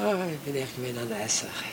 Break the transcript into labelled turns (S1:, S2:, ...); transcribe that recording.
S1: Oh, ik ben echt meer naar de Esser.